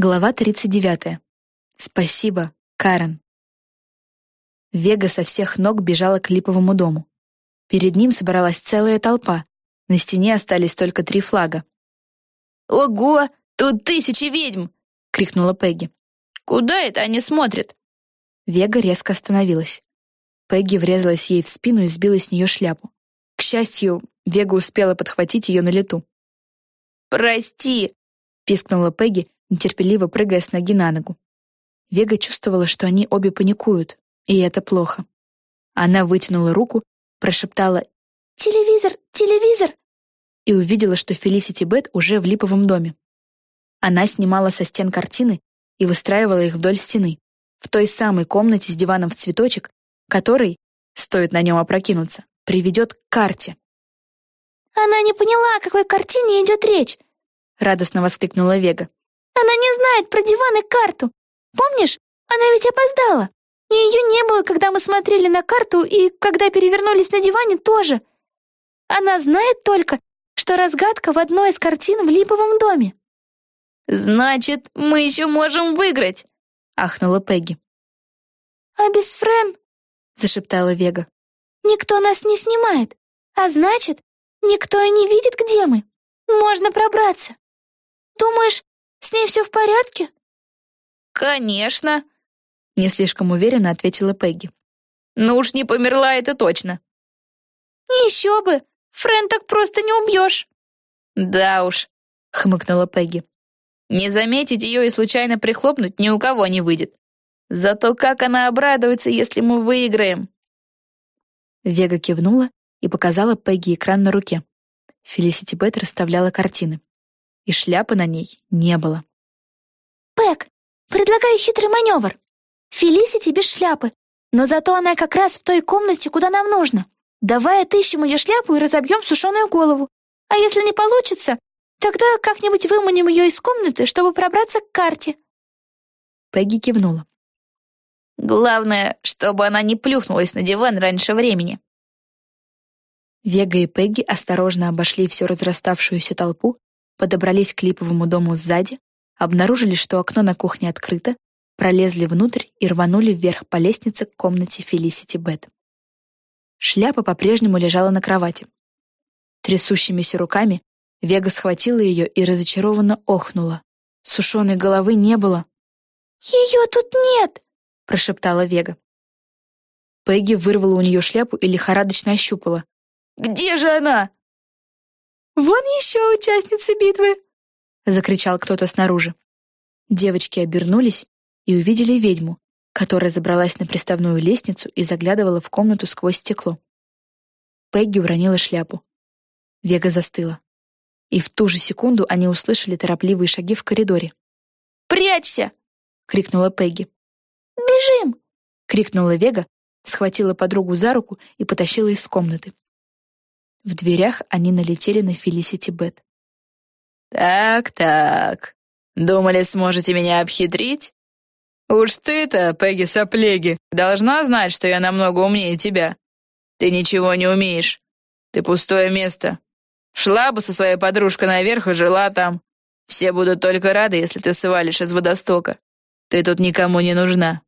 Глава 39. Спасибо, Карен. Вега со всех ног бежала к липовому дому. Перед ним собралась целая толпа. На стене остались только три флага. «Ого! Тут тысячи ведьм!» — крикнула Пегги. «Куда это они смотрят?» Вега резко остановилась. Пегги врезалась ей в спину и сбила с нее шляпу. К счастью, Вега успела подхватить ее на лету. «Прости!» — пискнула Пегги нетерпеливо прыгая с ноги на ногу. Вега чувствовала, что они обе паникуют, и это плохо. Она вытянула руку, прошептала «Телевизор! Телевизор!» и увидела, что Фелисити Бет уже в липовом доме. Она снимала со стен картины и выстраивала их вдоль стены, в той самой комнате с диваном в цветочек, который, стоит на нем опрокинуться, приведет к карте. «Она не поняла, о какой картине идет речь!» — радостно воскликнула Вега. Она не знает про диван и карту. Помнишь, она ведь опоздала. И ее не было, когда мы смотрели на карту, и когда перевернулись на диване тоже. Она знает только, что разгадка в одной из картин в липовом доме. «Значит, мы еще можем выиграть!» — ахнула Пегги. «А без Френ?» — зашептала Вега. «Никто нас не снимает, а значит, никто и не видит, где мы. Можно пробраться. Думаешь, ней все в порядке?» «Конечно», — не слишком уверенно ответила Пегги. «Ну уж не померла это точно». «Еще бы! Френ так просто не убьешь!» «Да уж», — хмыкнула Пегги. «Не заметить ее и случайно прихлопнуть ни у кого не выйдет. Зато как она обрадуется, если мы выиграем!» Вега кивнула и показала Пегги экран на руке. Фелисити Бет расставляла картины и шляпы на ней не было. «Пэк, предлагаю хитрый маневр. Фелисити без шляпы, но зато она как раз в той комнате, куда нам нужно. Давай отыщем ее шляпу и разобьем сушеную голову. А если не получится, тогда как-нибудь выманим ее из комнаты, чтобы пробраться к карте». Пегги кивнула. «Главное, чтобы она не плюхнулась на диван раньше времени». Вега и Пегги осторожно обошли всю разраставшуюся толпу подобрались к липовому дому сзади, обнаружили, что окно на кухне открыто, пролезли внутрь и рванули вверх по лестнице к комнате Фелисити Бет. Шляпа по-прежнему лежала на кровати. Трясущимися руками Вега схватила ее и разочарованно охнула. Сушеной головы не было. «Ее тут нет!» — прошептала Вега. Пегги вырвала у нее шляпу и лихорадочно ощупала. «Где же она?» «Вон еще участницы битвы!» — закричал кто-то снаружи. Девочки обернулись и увидели ведьму, которая забралась на приставную лестницу и заглядывала в комнату сквозь стекло. Пегги уронила шляпу. Вега застыла. И в ту же секунду они услышали торопливые шаги в коридоре. «Прячься!» — крикнула Пегги. «Бежим!» — крикнула Вега, схватила подругу за руку и потащила из комнаты. В дверях они налетели на Фелисити Бет. «Так-так, думали, сможете меня обхитрить? Уж ты-то, Пегги Соплеги, должна знать, что я намного умнее тебя. Ты ничего не умеешь. Ты пустое место. Шла бы со своей подружкой наверх и жила там. Все будут только рады, если ты свалишь из водостока. Ты тут никому не нужна».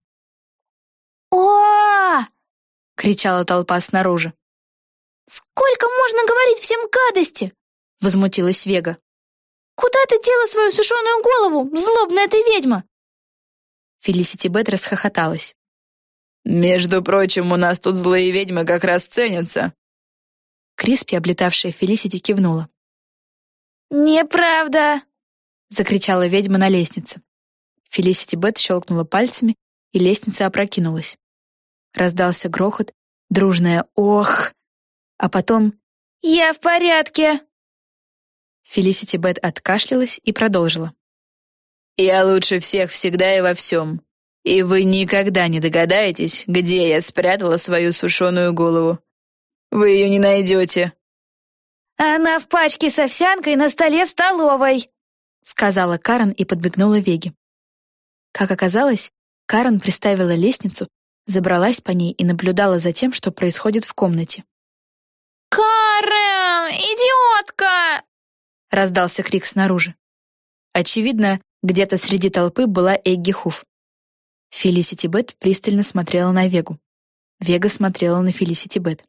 «О!» — кричала толпа снаружи. «Сколько можно говорить всем гадости?» — возмутилась Вега. «Куда ты дела свою сушеную голову, злобная ты ведьма?» Фелисити Бет расхохоталась. «Между прочим, у нас тут злые ведьмы как раз ценятся». Криспи, облетавшая Фелисити, кивнула. «Неправда!» — закричала ведьма на лестнице. Фелисити Бет щелкнула пальцами, и лестница опрокинулась. Раздался грохот, дружное «Ох!» А потом «Я в порядке!» Фелисити Бет откашлялась и продолжила. «Я лучше всех всегда и во всем. И вы никогда не догадаетесь, где я спрятала свою сушеную голову. Вы ее не найдете». «Она в пачке с овсянкой на столе в столовой», сказала Карен и подбегнула Веге. Как оказалось, Карен приставила лестницу, забралась по ней и наблюдала за тем, что происходит в комнате. «Карен, идиотка!» — раздался крик снаружи. Очевидно, Где-то среди толпы была Эгги Хуф. Фелисити Бет пристально смотрела на Вегу. Вега смотрела на Фелисити Бет.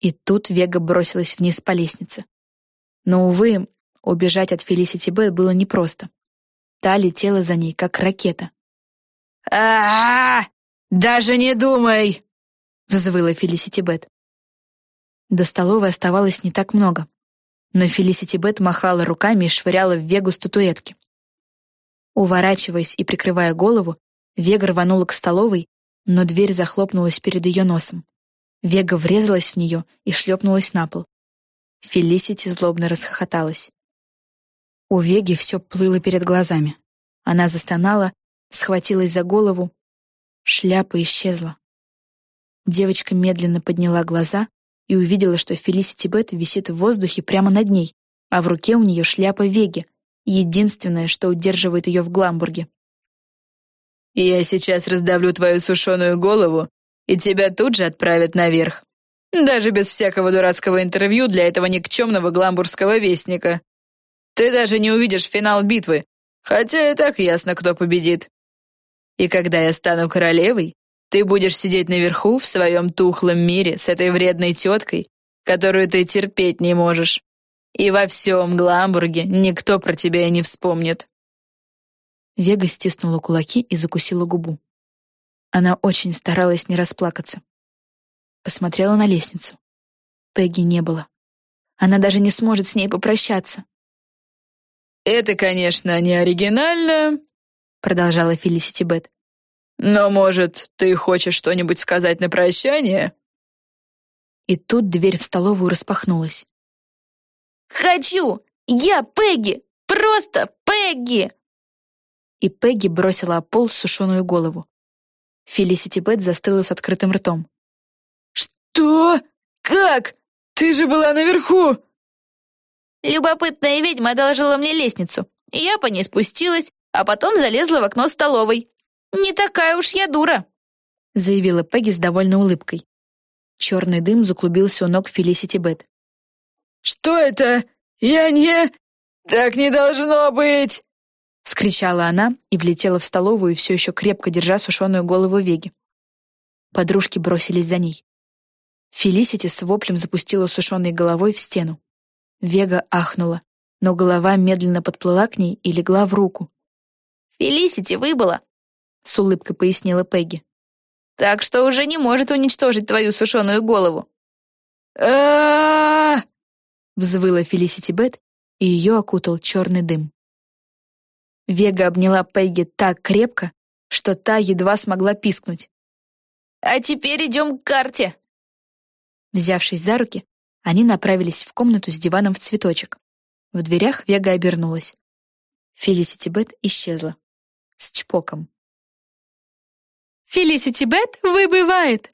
И тут Вега бросилась вниз по лестнице. Но, увы, убежать от Фелисити Бет было непросто. Та летела за ней, как ракета. а, -а! Даже не думай!» — взвыла Фелисити Бет. До столовой оставалось не так много, но Фелисити Бет махала руками и швыряла в Вегу статуэтки. Уворачиваясь и прикрывая голову, Вега рванула к столовой, но дверь захлопнулась перед ее носом. Вега врезалась в нее и шлепнулась на пол. Фелисити злобно расхохоталась. У Веги все плыло перед глазами. Она застонала, схватилась за голову. Шляпа исчезла. Девочка медленно подняла глаза и увидела, что Фелисити Бет висит в воздухе прямо над ней, а в руке у нее шляпа Веги, единственное, что удерживает ее в Гламбурге. «Я сейчас раздавлю твою сушеную голову, и тебя тут же отправят наверх. Даже без всякого дурацкого интервью для этого никчемного гламбургского вестника. Ты даже не увидишь финал битвы, хотя и так ясно, кто победит. И когда я стану королевой, ты будешь сидеть наверху в своем тухлом мире с этой вредной теткой, которую ты терпеть не можешь. И во всем Гламбурге никто про тебя и не вспомнит». Вега стиснула кулаки и закусила губу. Она очень старалась не расплакаться. Посмотрела на лестницу. Пегги не было. Она даже не сможет с ней попрощаться. «Это, конечно, не оригинально», — продолжала Фелисити Бет. «Но, может, ты хочешь что-нибудь сказать на прощание?» И тут дверь в столовую распахнулась. «Хочу! Я Пегги! Просто Пегги!» И Пегги бросила о пол сушеную голову. Фелисити Бет застыла с открытым ртом. «Что? Как? Ты же была наверху!» Любопытная ведьма одолжила мне лестницу. Я по ней спустилась, а потом залезла в окно столовой. Не такая уж я дура, заявила Пегги с довольной улыбкой. Черный дым заклубился у ног Фелисити Бет. «Что это? Я не... Так не должно быть!» Скричала она и влетела в столовую, все еще крепко держа сушеную голову Веги. Подружки бросились за ней. Фелисити с воплем запустила сушеной головой в стену. Вега ахнула, но голова медленно подплыла к ней и легла в руку. «Фелисити выбыла», — с улыбкой пояснила Пегги. «Так что уже не может уничтожить твою сушеную голову». а взвыла Фелисити Бет, и ее окутал черный дым. Вега обняла Пегги так крепко, что та едва смогла пискнуть. «А теперь идем к карте!» Взявшись за руки, они направились в комнату с диваном в цветочек. В дверях Вега обернулась. Фелисити Бет исчезла. С чпоком. «Фелисити Бет выбывает!»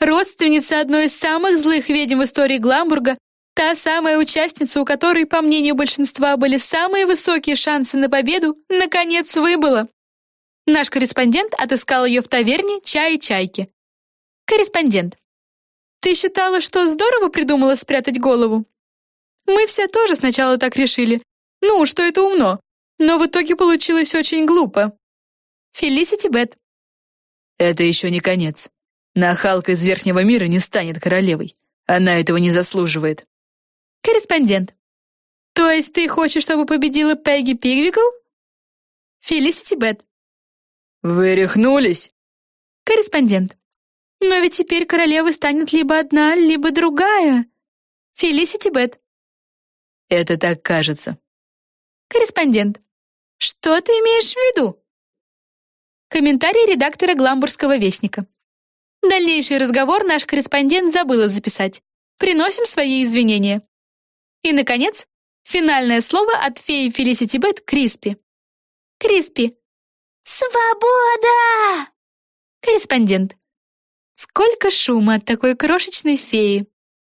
Родственница одной из самых злых ведьм в истории Гламбурга Та самая участница, у которой, по мнению большинства, были самые высокие шансы на победу, наконец выбыла. Наш корреспондент отыскал ее в таверне «Чай и чайки». Корреспондент. Ты считала, что здорово придумала спрятать голову? Мы все тоже сначала так решили. Ну, что это умно. Но в итоге получилось очень глупо. Фелисити Бет. Это еще не конец. Нахалка из Верхнего мира не станет королевой. Она этого не заслуживает. Корреспондент. То есть ты хочешь, чтобы победила Пегги Пигвикл? Фелисити Бет. Вы рехнулись? Корреспондент. Но ведь теперь королевой станет либо одна, либо другая. Фелисити Бет. Это так кажется. Корреспондент. Что ты имеешь в виду? Комментарий редактора Гламбургского вестника. Дальнейший разговор наш корреспондент забыла записать. Приносим свои извинения. И, наконец, финальное слово от феи Фелисити Бет Криспи. Криспи. «Свобода!» Корреспондент. Сколько шума от такой крошечной феи.